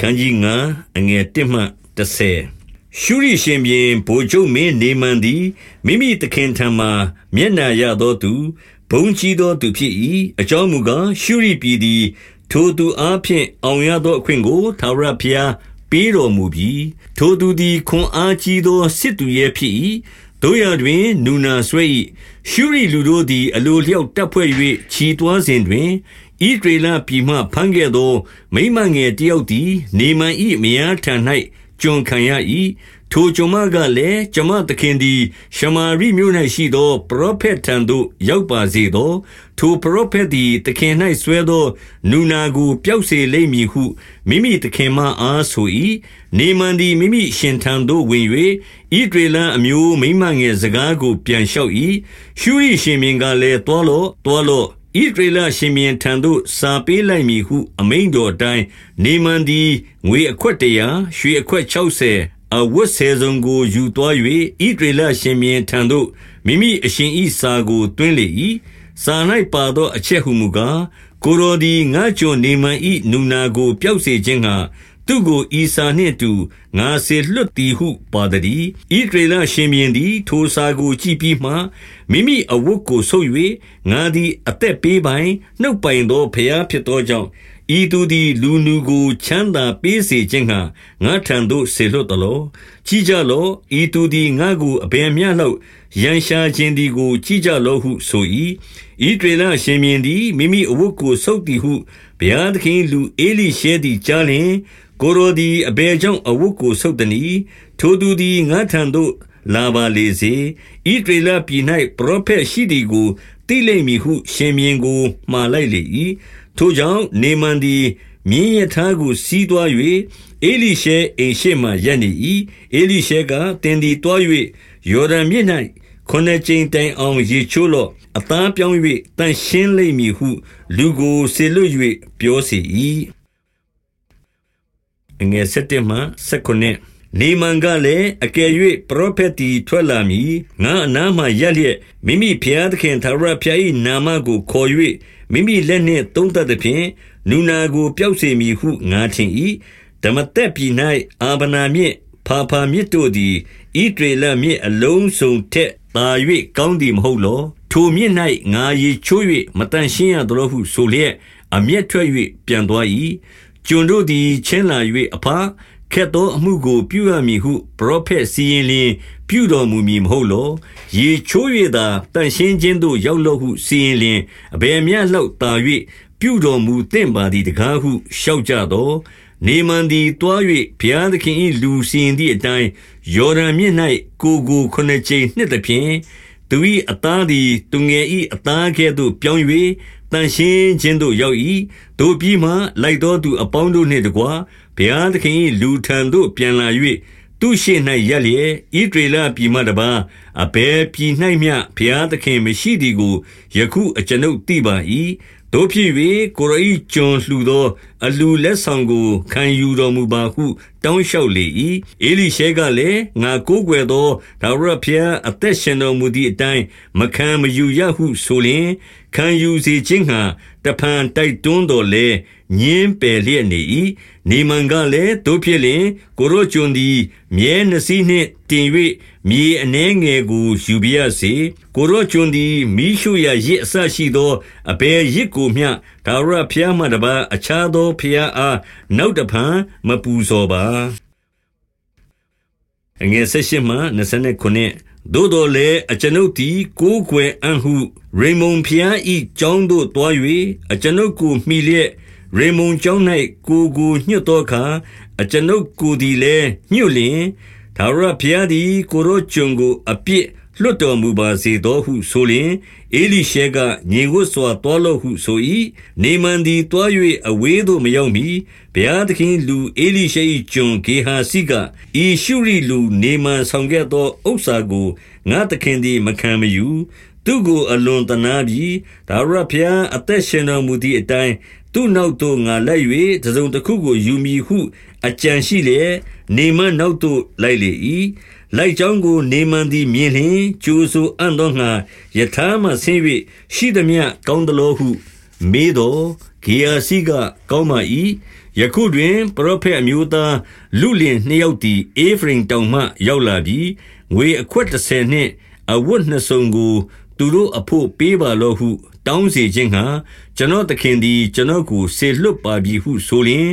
ခန်းကြီး9အငယ်1မှ30ရှုရိရှင်ပြင်ဘိုလ်ချုပ်မင်းနေမန်သည်မိမိသခင်ထံမှမျက်နာရသောသူဘုံကြီးသောသူဖြစ်၏အကြောင်းမူကားရှုရိပြည်သည်ထိုသူအားဖြင့်အောင်ရသောအခွင့်ကိုသာရဖျားပေးတော်မူပြီးထိုသူသည်ခွန်အားကြီးသောစစ်သူရဲ့ဖြစ်၏တို့ရတွင်နူနာဆွဲ၏ရှုရိလူတို့သည်အလိုလျောက်တပ်ဖွဲ့၍ခြီတွားစဉ်တွင် ဣဒရေလပြည်မှဖမ်းခဲ့သော မိမငယ်တယောက်သည် နေမန်၏မယားထံ၌ကျွန်ခံရ၏ထိုကျွန်မကလည်း ကျွန်မသခင်သည် ရှမာရိမြို့၌ရှိသော ပရောဖက်ထံသို့ ရောက်ပါစေသော ထိုပရောဖက်သည် သခင်၌ဆွဲသော နူနာကို ပျောက်စေလိမ့်မည်ဟု မိမိသခင်မအားဆို၏နေမန်သည် မိမိရှင်ထံသို့ဝင်၍ဣဒရေလအမျိုး မိမငယ်စကားကို ပြန်လျှောက်၏ရှုရိရှင်မြင်ကလည်းတွားလော့တွားလော့ ဣဒရေလရှင်မြင်းထံသို့ စာပေးလိုက်မည်ဟု အမိန်တော်တိုင်းနေမန်သည်ငွေအခွက်တရာရွှေအခွက်60အဝတ်ဆယ်စုံကိုယူသွား၍ဣဒရေလရှင်မြင်းထံသို့မိမိအရှင်ဤစာကိုတွင်းလေ၏စာ၌ပါသော အချက်ဟုမူကားကိုရိုဒီငါကျွန်နေမန်ဤနူနာကိုပျောက်စေခြင်းဟာသူကိုဤစာနှင့်တူ ငါစေလွတ်သည်ဟု ပါသည်ဣဒရေလရှင်မြင်းသည် ထိုစာကိုကြည့်ပြီးမှ မိမိအဝတ်ကိုဆုပ်၍ငါသည် အသက်ပေးပိုင် နှုတ်ပိုင်သောဖျားဖြစ်သောကြောင့် ဤသူသည် လူနူကို ချမ်းသာပေးစေခြင်းငှါ ငါထံသို့ဆေလွတ်သလော ကြည်ကြလော ဤသူသည် ငါကို အဘယ်မျှလောက် ရန်ရှာခြင်းဒီကို ကြည်ကြလောဟုဆို၏ဤဒေလရှင်မြင်းသည် မိမိအဝတ်ကို ဆုပ်သည်ဟု ဘုရားသခင်လူအေလိရှဲသည်ကြားလျင် ကိုရိုသည် အဘယ်ကြောင့် အဝတ်ကို ဆုပ်သည်။ထိုသူသည် ငါထံသို့ လာပါလေစေ။ဣဒေလပြည်၌ပရောဖက်ရှိသည်ကို သိလိမ့်မည်ဟု ရှင်မြင်းကို မှားလိုက်လေ၏။ထိုကြောင့် နေမန်သည် မြင်းရထားကို စီးသွား၍အေလိရှဲအိမ်ရှိမှရပ်နေ၏။အေလိရှဲကတင်သည်တွား၍ယော်ဒန်မြစ်၌ခုနစ်ကြိမ်တိုင်အောင် ရေချိုးလော့ အသားပြောင်း၍တန်ရှင်းလိမ့်မည်ဟု လူကို စေလွတ်၍ပြောစေ၏ ငယ်7မှ19နေမန်ကလည်းအကယ်၍ပရောဖက်တီထွက်လာမည်ငါအနားမှရက်လျက်မိမိဖျားသခင်သာရဖျား၏နာမကိုခေါ်၍မိမိလက်နှင့်သုံးသက်သဖြင့်နူနာကိုပျောက်စေမည်ဟုငါထင်၏ဓမ္မတက်ပြည်၌အာဗနာမြင့်ဖာဖာမြစ်တို့သည်ဣဒေလမြစ်အလုံးစုံထက်သာ၍ကောင်းသည်မဟုတ်လောထိုမြစ်၌ငါရေချိုး၍မတန်ရှင်းရသောဟုဆိုလျက်အမျက်ထွက်၍ပြန်သွား၏ ကျွန်တို့သည်ချင်းလာ၍အဖခက်သောအမှုကို ပြုရမည်ဟုပရောဖက်စီရင်လျင်ပြုတော်မူမည်မဟုတ်လောရေချိုး၍သာတန်ရှင်းခြင်းသို့ရောက်လို့ဟုစီရင်လျင်အဘယ်မျှလောက်တာ၍ပြုတော်မူသင့်ပါသည်တကားဟုလျှောက်ကြသောနေမန်သည်တွား၍ဘုရားသခင်၏လူစီရင်သည့်အတိုင်းယော်ဒန်မြစ်၌ကိုကိုခုနှစ်ကြိမ်နှစ်သဖြင့်သူ၏အသားသည်သူငယ်၏အသားကဲ့သို့ပြောင်း၍ တန်ရှင်းခြင်းသို့ရောက်၏တို့ပြီးမှလိုက်သောသူအပေါင်းတို့နှင့်တကွဘုရားသခင်၏လူထံသို့ပြန်လာ၍သူရှိ၌ရက်လျက်ဣဒေလပြည်မှတပါအဘယ်ပြည်၌မျှဘုရားသခင်မရှိသည်ကိုယခုအကျွန်ုပ်သိပါ၏တို့ဖြစ်၍ကိုရဤကျွန်လှူသော အလူလက်ဆောင်ကို ခံယူတော်မူပါဟု တောင်းလျှောက်လေ၏အေလိရှဲကလည်းငါကိုးကွယ်သောဒါဝရဖျားအသက်ရှင်တော်မူသည့်အတိုင်းမခံမယူရဟုဆိုလျင်ခံယူစေခြင်းဟာတဖန်တိုက်တွန်းတော်လဲညင်းပယ်လျက်နေ၏နေမန်ကလည်းတို့ဖြစ်လင်ကိုရောကျွန်းသည်မြဲနှစီနှင့်တင်၍မြေအနှဲငယ်ကိုယူပြရစေကိုရောကျွန်းသည်မိရှုရရစ်အဆရှိသောအဘယ်ရစ်ကိုမျှဒါဝရဖျားမှတပါအခြားသောဖျားအားနောက်တဖန်မပူဇော်ပါအငယ်၁၈မှ29သို့တော်လည်းအကျွန်ုပ်သည်ကိုးကွယ်အံ့ဟုရိမုန်ဖျားဤကျောင်းသို့တွား၍အကျွန်ုပ်ကိုမှီလျက်ရေမုန်ကျောင်း၌ကိုကိုညှတ်သောအခါအကျွန်ုပ်ကိုသည်လည်းညှို့လျင်ဒါဝရဘုရားသည်ကိုရောကျွန်ကိုအပြစ် လွတ်တော်မူပါစေသောဟုဆိုလျင်အေလိရှဲကညင်ဝတ်စွာတွားလို့ဟုဆို၏နေမန်သည်တွား၍အဝေးသို့မရောက်မီဘုရားသခင်လူအေလိရှဲ၏ကျွန်ဂေဟာစီကဤရှုရီလူနေမန်ဆောင်ခဲ့သောဥစ္စာကိုငါသခင်သည်မခံမယူသူကိုအလွန်တနာပြီးဒါဝရဘုရားအသက်ရှင်တော်မူသည့်အတိုင်းသူ့နောက်သို့ငါလိုက်၍တစုံတစ်ခုကိုယူမည်ဟု အကြံရှိလျက်နေမန်နောက်သို့လိုက်လေ၏ လိုက်ကြောင်းကိုနေမန်သည်မြင်လျင်ကြိုးဆိုအံ့သောငါယထာမှဆင်း၍ရှိသည်မြကောင်းသလိုဟု မေးတော်ဂေယာစီကကောင်းပါ၏ယခုတွင်ပရောဖက်အမျိုးသားလူလင်နှစ်ယောက်သည်အေဖရင်တောင်မှ ရောက်လာပြီးငွေအခွက်30နှင့်အဝတ်နှစ်စုံကို သူတို့အဖို့ပေးပါလော့ဟု တောင်းစေခြင်းဟာကျွန်တော်သခင်သည်ကျွန်တော်ကိုဆေလွတ်ပါပြီဟုဆိုလျင်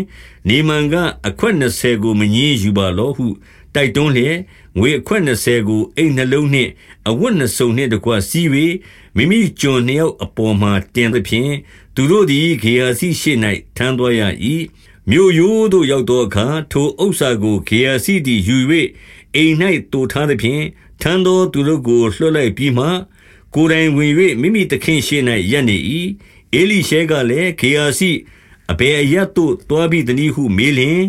နေမန်ကအခွက်20ကိုမငင်းယူပါလော့ဟု တိုက်တွန်းလျက်ငွေအခွက်20ကိုအိမ်နှလုံးနှင့်အဝတ်နှစုံနှင့်တကွစီး၍မိမိကျွန်နှစ်ယောက်အပေါ်မှတင်သဖြင့်သူတို့သည်ဂေဟာစီရှိ၌ထမ်းသွားရ၏မြို့ရိုးသို့ရောက်သောအခါထိုဥစ္စာကိုဂေဟာစီသည်ယူ၍အိမ်၌တူထားသဖြင့်ထမ်းသောသူတို့ကိုလွှတ်လိုက်ပြီးမှကိုယ်တိုင်ဝင်၍မိမိသခင်ရှိ၌ရပ်နေ၏အေလိရှဲကလည်းဂေဟာစီအဘယ်အရတ်သို့တွားပြီးတနည်းဟုမေးလျင်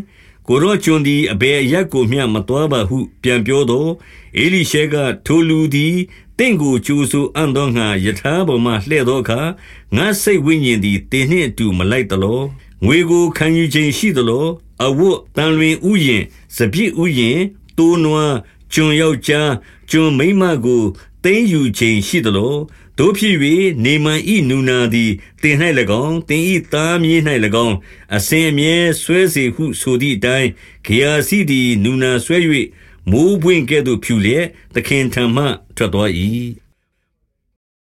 ကိုရောကျွန်သည်အဘယ်အရက်ကိုမျှမတော်ပါဟု ပြန်ပြောတော့အေလိရှဲကထိုလူသည်တင့်ကိုကြိုးဆိုအံ့သောငါယထာပေါ်မှလှဲ့သောအခါငါစိတ်ဝိညာဉ်သည်တင်းနှင့်အတူမလိုက်သလောငွေကိုခံယူခြင်းရှိသလောအဝတ်တန်လွင်ဥယင်စပြည့်ဥယင်တိုးနွားကျွန်ယောက်ျားကျွန်မိန်းမကိုသိမ်းယူခြင်းရှိသလော တို့ဖြစ်၍နေမန်ဤနူနာသည်တင်၌၎င်းတင်ဤသားမြေး၌၎င်းအစဉ်အမြဲဆွဲစေဟုဆိုသည့်အတိုင်းဂေယာစီသည်နူနာဆွဲ၍မိုးပွင့်ကဲ့သို့ဖြူလျက်သခင်ထံမှထွက်သွား၏